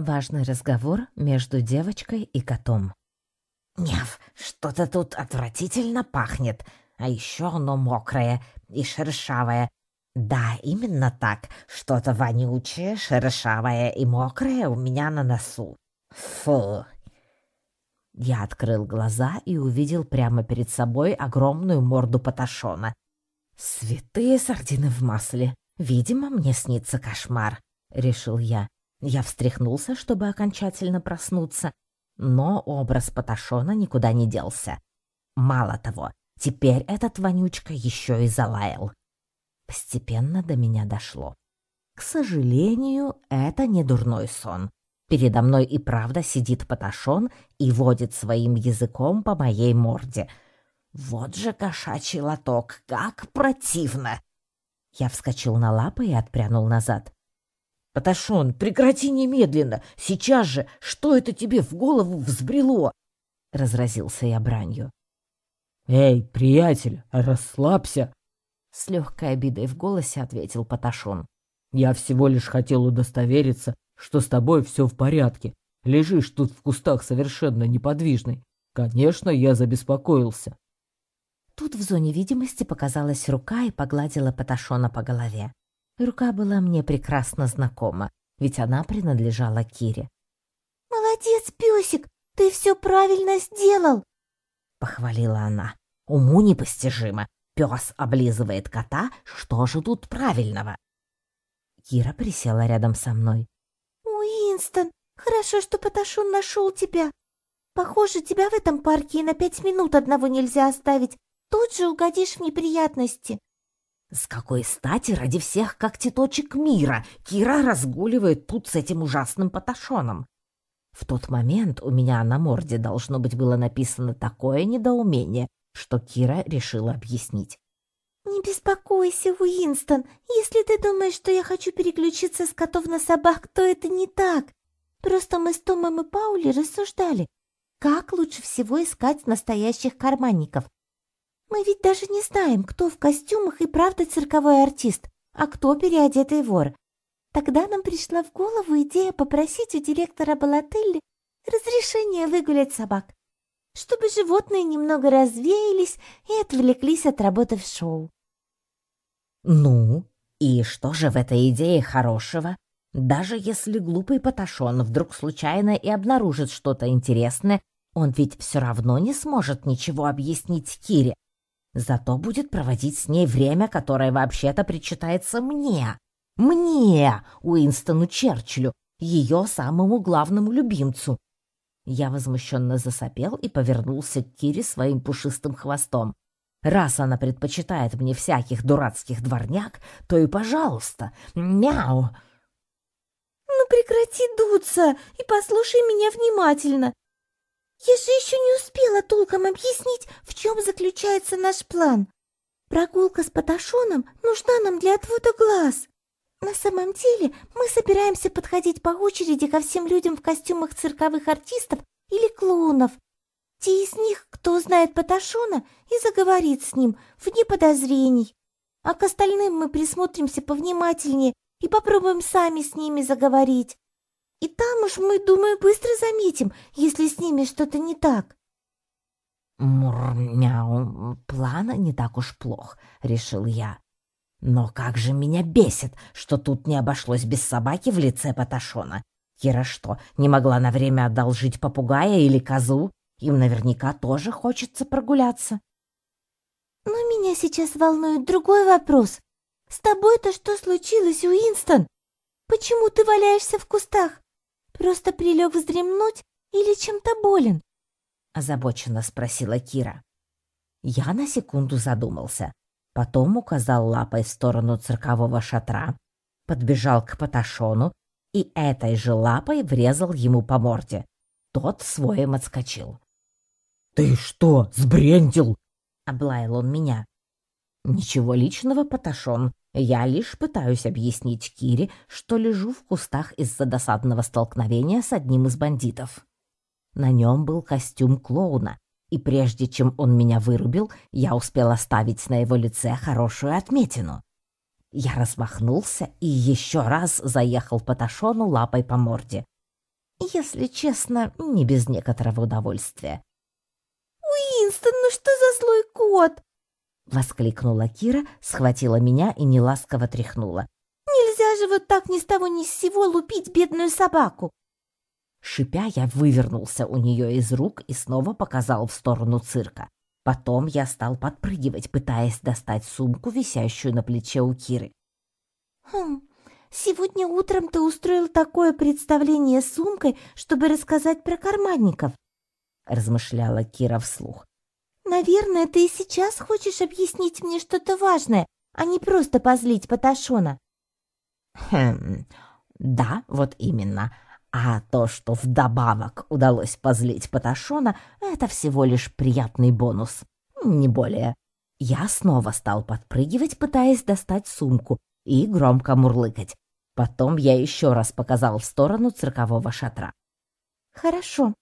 Важный разговор между девочкой и котом. «Нев, что-то тут отвратительно пахнет, а еще оно мокрое и шершавое. Да, именно так, что-то вонючее, шершавое и мокрое у меня на носу. Фу!» Я открыл глаза и увидел прямо перед собой огромную морду Паташона. «Святые сардины в масле! Видимо, мне снится кошмар», — решил я. Я встряхнулся, чтобы окончательно проснуться, но образ Паташона никуда не делся. Мало того, теперь этот вонючка еще и залаял. Постепенно до меня дошло. К сожалению, это не дурной сон. Передо мной и правда сидит Паташон и водит своим языком по моей морде. Вот же кошачий лоток, как противно! Я вскочил на лапы и отпрянул назад. «Паташон, прекрати немедленно! Сейчас же! Что это тебе в голову взбрело?» Разразился я бранью. «Эй, приятель, расслабься!» С легкой обидой в голосе ответил Паташон. «Я всего лишь хотел удостовериться, что с тобой все в порядке. Лежишь тут в кустах совершенно неподвижный. Конечно, я забеспокоился». Тут в зоне видимости показалась рука и погладила Паташона по голове. Рука была мне прекрасно знакома, ведь она принадлежала Кире. «Молодец, песик, ты все правильно сделал!» — похвалила она. «Уму непостижимо. Пес облизывает кота. Что же тут правильного?» Кира присела рядом со мной. «Уинстон, хорошо, что Паташон нашел тебя. Похоже, тебя в этом парке и на пять минут одного нельзя оставить. Тут же угодишь в неприятности». С какой стати ради всех когтеточек мира Кира разгуливает тут с этим ужасным поташоном? В тот момент у меня на морде должно быть было написано такое недоумение, что Кира решила объяснить. «Не беспокойся, Уинстон. Если ты думаешь, что я хочу переключиться с котов на собак, то это не так. Просто мы с Томом и Паули рассуждали, как лучше всего искать настоящих карманников, мы ведь даже не знаем, кто в костюмах и правда цирковой артист, а кто переодетый вор. Тогда нам пришла в голову идея попросить у директора Балателли разрешения выгулять собак, чтобы животные немного развеялись и отвлеклись от работы в шоу. Ну, и что же в этой идее хорошего? Даже если глупый Паташон вдруг случайно и обнаружит что-то интересное, он ведь все равно не сможет ничего объяснить Кире, Зато будет проводить с ней время, которое вообще-то причитается мне. Мне, Уинстону Черчиллю, ее самому главному любимцу. Я возмущенно засопел и повернулся к Кире своим пушистым хвостом. Раз она предпочитает мне всяких дурацких дворняк, то и пожалуйста. Мяу! Ну прекрати дуться и послушай меня внимательно. Я же еще не успела толком объяснить, в чем заключается наш план. Прогулка с Паташоном нужна нам для отвода глаз. На самом деле мы собираемся подходить по очереди ко всем людям в костюмах цирковых артистов или клоунов. Те из них, кто знает Паташона и заговорит с ним, вне подозрений. А к остальным мы присмотримся повнимательнее и попробуем сами с ними заговорить. И там уж мы, думаю, быстро заметим, если с ними что-то не так. Мур-мяу, план не так уж плох, решил я. Но как же меня бесит, что тут не обошлось без собаки в лице Паташона. Кира что, не могла на время одолжить попугая или козу? Им наверняка тоже хочется прогуляться. Но меня сейчас волнует другой вопрос. С тобой-то что случилось, Уинстон? Почему ты валяешься в кустах? Просто прилег вздремнуть или чем-то болен?» — озабоченно спросила Кира. Я на секунду задумался, потом указал лапой в сторону циркового шатра, подбежал к Паташону и этой же лапой врезал ему по морде. Тот своим отскочил. «Ты что, сбрендил?» — облаял он меня. «Ничего личного, Паташон. Я лишь пытаюсь объяснить Кире, что лежу в кустах из-за досадного столкновения с одним из бандитов. На нем был костюм клоуна, и прежде чем он меня вырубил, я успел оставить на его лице хорошую отметину. Я размахнулся и еще раз заехал по Ташону лапой по морде. Если честно, не без некоторого удовольствия. «Уинстон, ну что за злой кот?» Воскликнула Кира, схватила меня и неласково тряхнула. «Нельзя же вот так ни с того ни с сего лупить бедную собаку!» Шипя, я вывернулся у нее из рук и снова показал в сторону цирка. Потом я стал подпрыгивать, пытаясь достать сумку, висящую на плече у Киры. «Хм, сегодня утром ты устроил такое представление с сумкой, чтобы рассказать про карманников», — размышляла Кира вслух. «Наверное, ты и сейчас хочешь объяснить мне что-то важное, а не просто позлить Паташона». «Хм, да, вот именно. А то, что вдобавок удалось позлить Паташона, это всего лишь приятный бонус, не более. Я снова стал подпрыгивать, пытаясь достать сумку, и громко мурлыкать. Потом я еще раз показал в сторону циркового шатра. «Хорошо.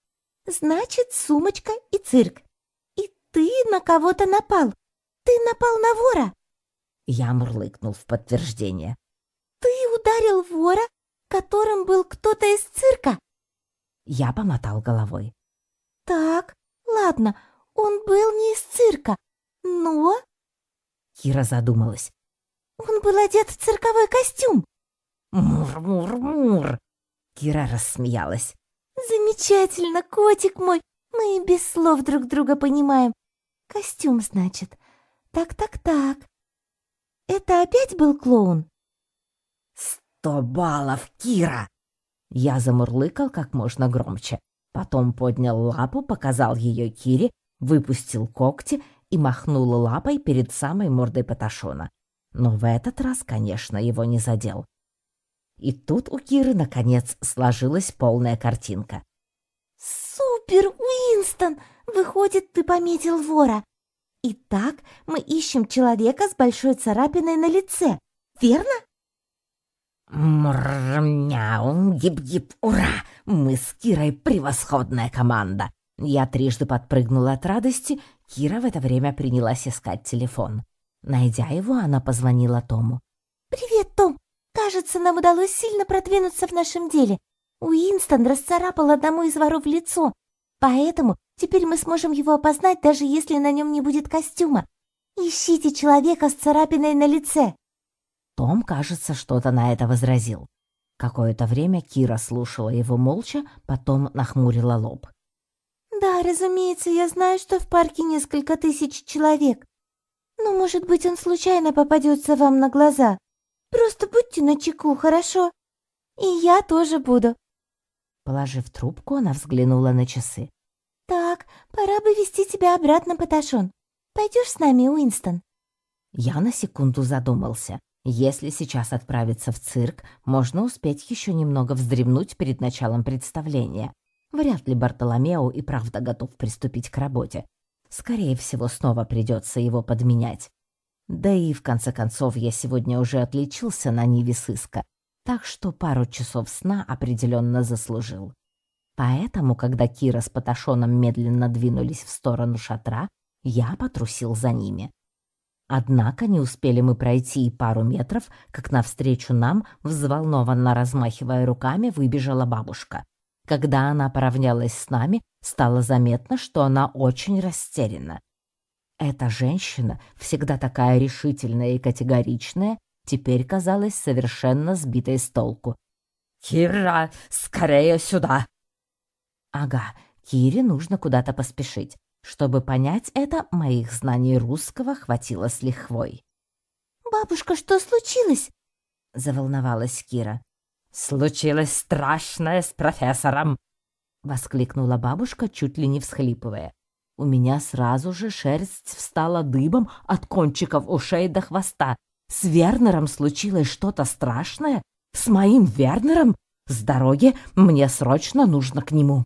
Значит, сумочка и цирк. Ты на кого-то напал. Ты напал на вора!» Я мурлыкнул в подтверждение. «Ты ударил вора, которым был кто-то из цирка?» Я помотал головой. «Так, ладно, он был не из цирка, но...» Кира задумалась. Он был одет в цирковой костюм. Мур-мур-мур. Кира рассмеялась. Замечательно, котик мой. Мы и без слов друг друга понимаем. Костюм, значит. Так-так-так. Это опять был клоун? Сто баллов, Кира! Я замурлыкал как можно громче. Потом поднял лапу, показал ее Кире, выпустил когти и махнул лапой перед самой мордой Паташона но в этот раз, конечно, его не задел. И тут у Киры, наконец, сложилась полная картинка. «Супер, Уинстон! Выходит, ты пометил вора. Итак, мы ищем человека с большой царапиной на лице, верно?» Мур-мяу, гип-гип, ура! Мы с Кирой превосходная команда. Я трижды подпрыгнула от радости, Кира в это время принялась искать телефон. Найдя его, она позвонила Тому. «Привет, Том! Кажется, нам удалось сильно продвинуться в нашем деле. Уинстон расцарапал одному из воров лицо, поэтому теперь мы сможем его опознать, даже если на нем не будет костюма. Ищите человека с царапиной на лице!» Том, кажется, что-то на это возразил. Какое-то время Кира слушала его молча, потом нахмурила лоб. «Да, разумеется, я знаю, что в парке несколько тысяч человек. Но, может быть, он случайно попадется вам на глаза. Просто будьте начеку, хорошо? И я тоже буду». Положив трубку, она взглянула на часы. «Так, пора бы вести тебя обратно, Паташон. Пойдешь с нами, Уинстон?» Я на секунду задумался. Если сейчас отправиться в цирк, можно успеть еще немного вздремнуть перед началом представления. Вряд ли Бартоломео и правда готов приступить к работе. Скорее всего, снова придется его подменять. Да и, в конце концов, я сегодня уже отличился на Ниве сыска, так что пару часов сна определенно заслужил. Поэтому, когда Кира с Паташоном медленно двинулись в сторону шатра, я потрусил за ними. Однако не успели мы пройти и пару метров, как навстречу нам, взволнованно размахивая руками, выбежала бабушка. Когда она поравнялась с нами, стало заметно, что она очень растеряна. Эта женщина, всегда такая решительная и категоричная, теперь казалась совершенно сбитой с толку. «Кира, скорее сюда!» Ага, Кире нужно куда-то поспешить. Чтобы понять это, моих знаний русского хватило с лихвой. «Бабушка, что случилось?» — заволновалась Кира. «Случилось страшное с профессором!» — воскликнула бабушка, чуть ли не всхлипывая. У меня сразу же шерсть встала дыбом от кончиков ушей до хвоста. С Вернером случилось что-то страшное? С моим Вернером? С дороги мне срочно нужно к нему.